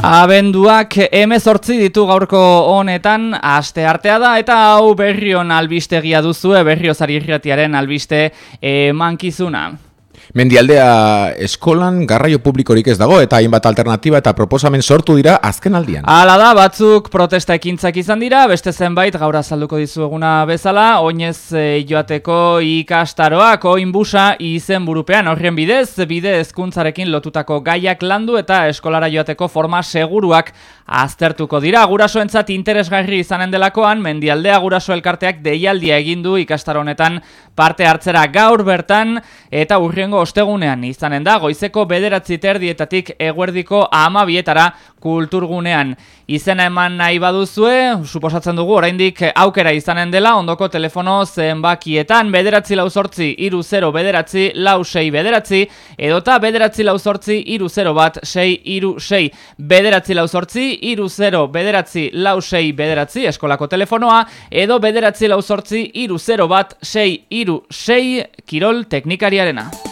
Abenduak emezortzi ditu gaurko honetan, aste artea da, eta hau berrion albistegia duzue, berriozari irratiaren albiste emankizuna. Mendialdea eskolan garraio publikorik ez dago eta hainbat alternatiba eta proposamen sortu dira azken aldian. Hala da, batzuk protesta ekintzak izan dira, beste zenbait gaur azalduko dizueguna bezala, oinez e, joateko ikastaroak oinbusa izen burupean horren bidez, bide hezkuntzarekin lotutako gaiak landu eta eskolara joateko forma seguruak aztertuko dira. Gurasoentzat interesgarri izanen delakoan, Mendialdea guraso elkarteak deialdia egin du ikastaro honetan parte hartzera gaur bertan eta urriengo ostegunean izanen da, goizeko bederatzi terdietatik eguerdiko amabietara kulturgunean. Izena eman nahi baduzue, suposatzen dugu, oraindik aukera izanen dela, ondoko telefono zenbakietan, bederatzi lau sortzi, iru zero bederatzi, lau sei bederatzi, edota bederatzi lau sortzi, iru zero bat, sei, iru sei, bederatzi lau sortzi, iru zero bederatzi, lau sei bederatzi, eskolako telefonoa, edo bederatzi lau sortzi, iru zero bat, sei, iru sei, kirol teknikariarena.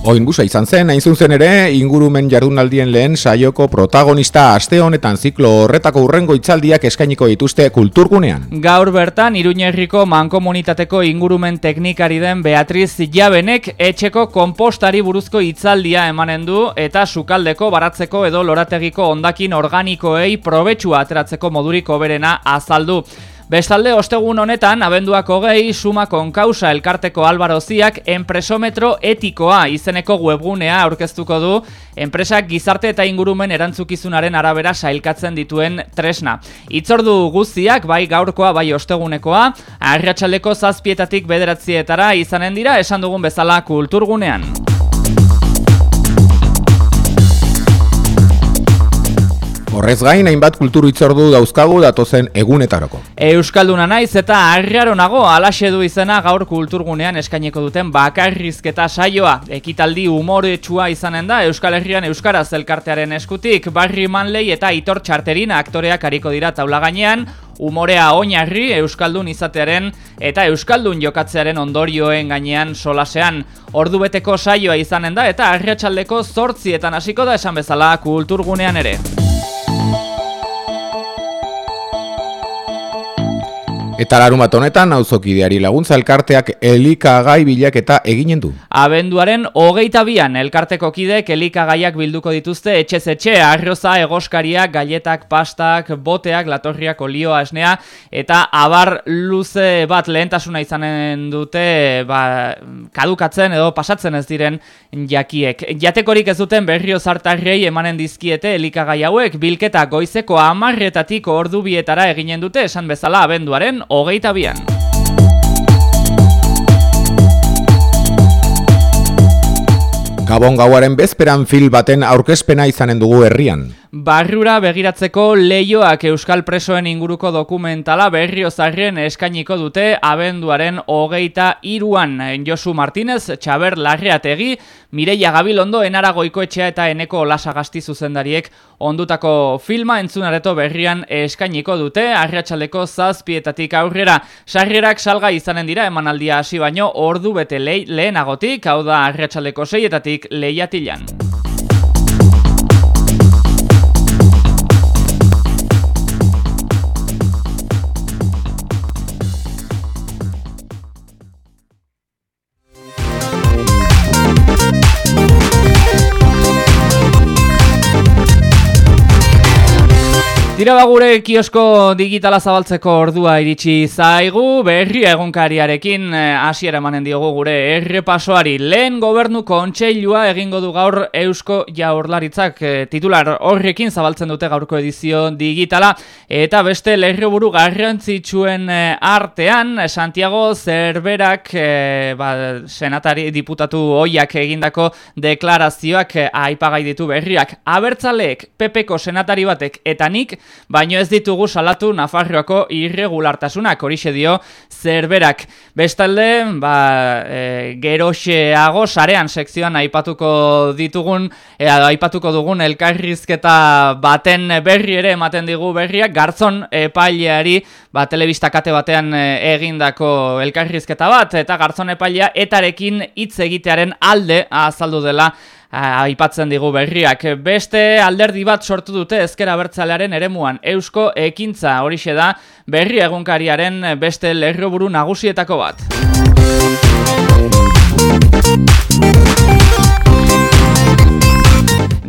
Oinbusa izan zen, hain zuzen ere, ingurumen jardunaldien lehen saioko protagonista aste honetan ziklo horretako urrengo itzaldiak eskainiko dituzte kulturgunean. Gaur bertan, Iruñerriko mankomunitateko ingurumen teknikari den Beatriz Jabenek etxeko kompostari buruzko itzaldia emanen du eta sukaldeko baratzeko edo lorategiko ondakin organikoei probetsua ateratzeko moduriko berena azaldu. Bestalde, ostegun honetan, abenduak hogei, suma konkausa elkarteko albaroziak enpresometro etikoa izeneko webgunea aurkeztuko du, enpresak gizarte eta ingurumen erantzukizunaren arabera sailkatzen dituen tresna. Itzordu guztiak, bai gaurkoa, bai ostegunekoa, arratsaleko zazpietatik bederatzietara izanen dira, esan dugun bezala kulturgunean. Horrez gain, hainbat kulturu itzordu dauzkagu datozen egunetaroko. Euskalduna naiz eta arriaro nago alaxe du izena gaur kulturgunean eskaineko duten bakarrizketa saioa. Ekitaldi umoretsua izanen da Euskal Herrian Euskaraz elkartearen eskutik, Barri Manley eta Itor Txarterina aktoreak hariko dira taula gainean, umorea oinarri Euskaldun izatearen eta Euskaldun jokatzearen ondorioen gainean solasean. Ordubeteko saioa izanen da eta arriatxaldeko zortzietan hasiko da esan bezala kulturgunean ere. Eta larun bat honetan, auzokideari laguntza elkarteak elikagai bilaketa eginen du. Abenduaren hogeita bian elkarteko kidek elikagaiak bilduko dituzte etxez etxe, arroza, egoskariak, galletak, pastak, boteak, latorriak, olioa, esnea, eta abar luze bat lehentasuna izanen dute ba, kadukatzen edo pasatzen ez diren jakiek. Jatekorik ez duten berrio zartarrei emanen dizkiete elikagai hauek, bilketa goizeko amarretatik ordu bietara eginen dute, esan bezala abenduaren hogeita bian. Gabon gauaren bezperan fil baten aurkezpena izanen dugu herrian. Barrura begiratzeko leioak euskal presoen inguruko dokumentala berriozarrien eskainiko dute abenduaren hogeita iruan. Josu Martínez, Txaber Larreategi, Mireia Gabilondo, Enara Goikoetxea eta Eneko Lasagasti zuzendariek ondutako filma entzunareto berrian eskainiko dute, arratsaleko zazpietatik aurrera. Sarrierak salga izanen dira emanaldia hasi baino ordu bete lehenagotik, hau da arratsaleko seietatik lehiatilan. Tira bagure kiosko digitala zabaltzeko ordua iritsi zaigu, berri egunkariarekin eh, hasiera emanen diogu gure errepasoari. Lehen gobernu kontseilua egingo du gaur Eusko Jaurlaritzak eh, titular horrekin zabaltzen dute gaurko edizio digitala eta beste lerroburu garrantzitsuen eh, artean Santiago Zerberak ba, senatari diputatu hoiak egindako deklarazioak aipagai ditu berriak. Abertzaleek Pepeko senatari batek eta nik baino ez ditugu salatu Nafarroako irregulartasunak, horixe dio zerberak. Bestalde, ba, e, geroxeago sarean sekzioan aipatuko ditugun, e, aipatuko dugun elkarrizketa baten berri ere ematen digu berriak, garzon epaileari ba, telebista kate batean e, egindako elkarrizketa bat, eta garzon epailea etarekin hitz egitearen alde azaldu dela aipatzen digu berriak. Beste alderdi bat sortu dute ezkera bertzalearen eremuan. Eusko ekintza horixe da berri egunkariaren beste lerroburu nagusietako bat.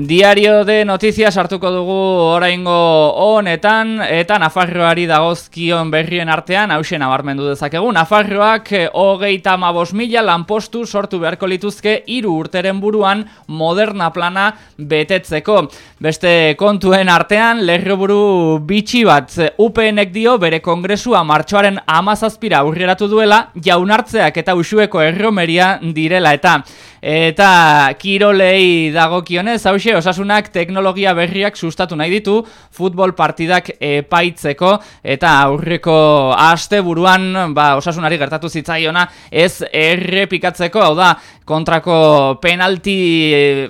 Diario de Noticias hartuko dugu oraingo honetan eta Nafarroari dagozkion berrien artean hausen nabarmendu dezakegu. Nafarroak eh, hogeita mabos mila lanpostu sortu beharko lituzke hiru urteren buruan moderna plana betetzeko. Beste kontuen artean lerroburu bitxi bat UPNek dio bere kongresua martxoaren amazazpira aurreratu duela jaunartzeak eta usueko erromeria direla eta eta kirolei dagokionez hause osasunak teknologia berriak sustatu nahi ditu futbol partidak epaitzeko eta aurreko aste buruan ba, osasunari gertatu zitzaiona ez errepikatzeko hau da kontrako penalti eh,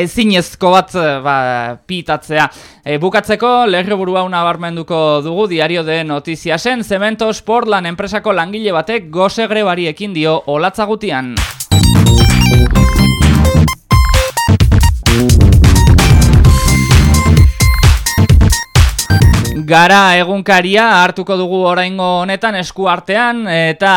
ezinezko bat ba, pitatzea. E, bukatzeko lerre burua una barmenduko dugu diario de notiziasen Cementos Portland enpresako langile batek goze grebariekin dio olatzagutian Gara egunkaria hartuko dugu oraingo honetan esku artean eta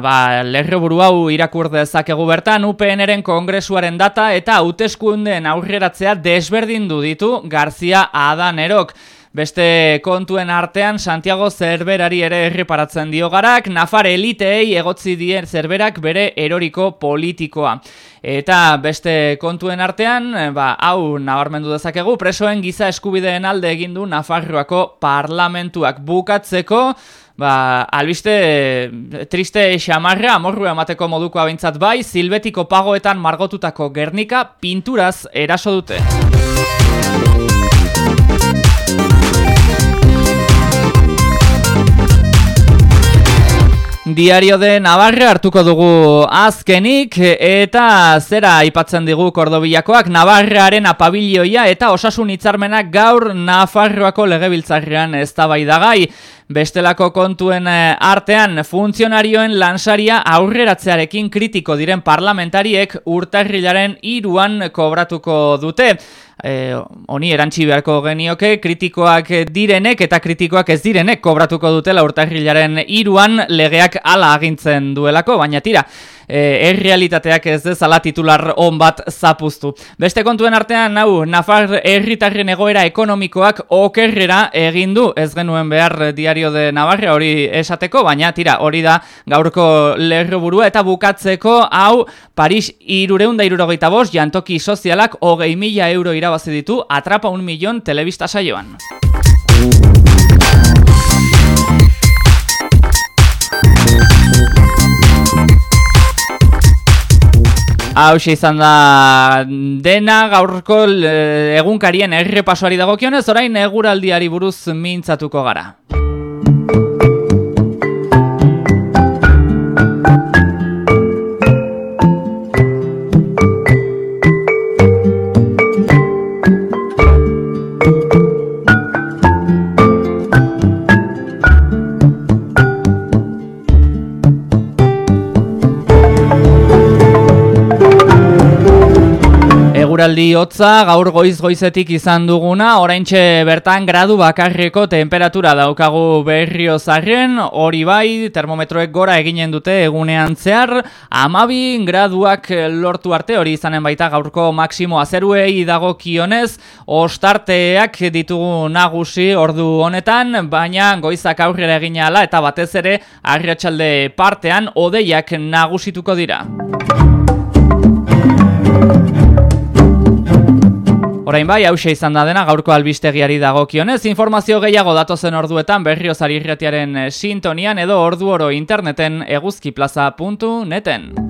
ba, lerroburu hau irakur dezakegu bertan UPNren kongresuaren data eta hauteskundeen aurreratzea desberdindu ditu Garzia Adanerok. Beste kontuen artean Santiago Zerberari ere erreparatzen dio garak, Nafar eliteei egotzi dien Zerberak bere eroriko politikoa. Eta beste kontuen artean, ba, hau nabarmendu dezakegu, presoen giza eskubideen alde egin du Nafarroako parlamentuak bukatzeko, ba, albiste triste xamarra, amorru emateko moduko abintzat bai, silbetiko pagoetan margotutako gernika pinturaz eraso dute. Diario de Navarra hartuko dugu azkenik eta zera aipatzen digu Kordobiakoak Navarraren apabilioia eta osasun hitzarmenak gaur Nafarroako legebiltzarrean eztabaidagai. Bestelako kontuen eh, artean funtzionarioen lansaria aurreratzearekin kritiko diren parlamentariek urtarrilaren iruan kobratuko dute. E, oni erantzi beharko genioke kritikoak direnek eta kritikoak ez direnek kobratuko dutela urtarrilaren iruan legeak ala agintzen duelako, baina tira, e, errealitateak ez dezala titular on bat zapuztu. Beste kontuen artean, hau, Nafar herritarren egoera ekonomikoak okerrera egin du, ez genuen behar diario de Navarra hori esateko, baina tira, hori da gaurko lerro burua eta bukatzeko, hau, Paris irureunda irurogeita bost, jantoki sozialak hogei mila euro irabazi ditu, atrapa un milion telebista saioan. Hau izan da dena gaurko eh, egunkarien errepasoari dagokionez, orain eguraldiari buruz mintzatuko gara. Eguraldi hotza gaur goiz goizetik izan duguna, oraintxe bertan gradu bakarreko temperatura daukagu berrio zarren, hori bai, termometroek gora eginen dute egunean zehar, amabi graduak lortu arte, hori izanen baita gaurko maksimo azeruei dago kionez, ostarteak ditugu nagusi ordu honetan, baina goizak aurrera egin ala eta batez ere arriatxalde partean odeiak nagusituko dira. Orain bai, hause izan da dena gaurko albistegiari dagokionez, informazio gehiago datozen orduetan berriozari irretiaren sintonian edo ordu oro interneten eguzkiplaza.neten.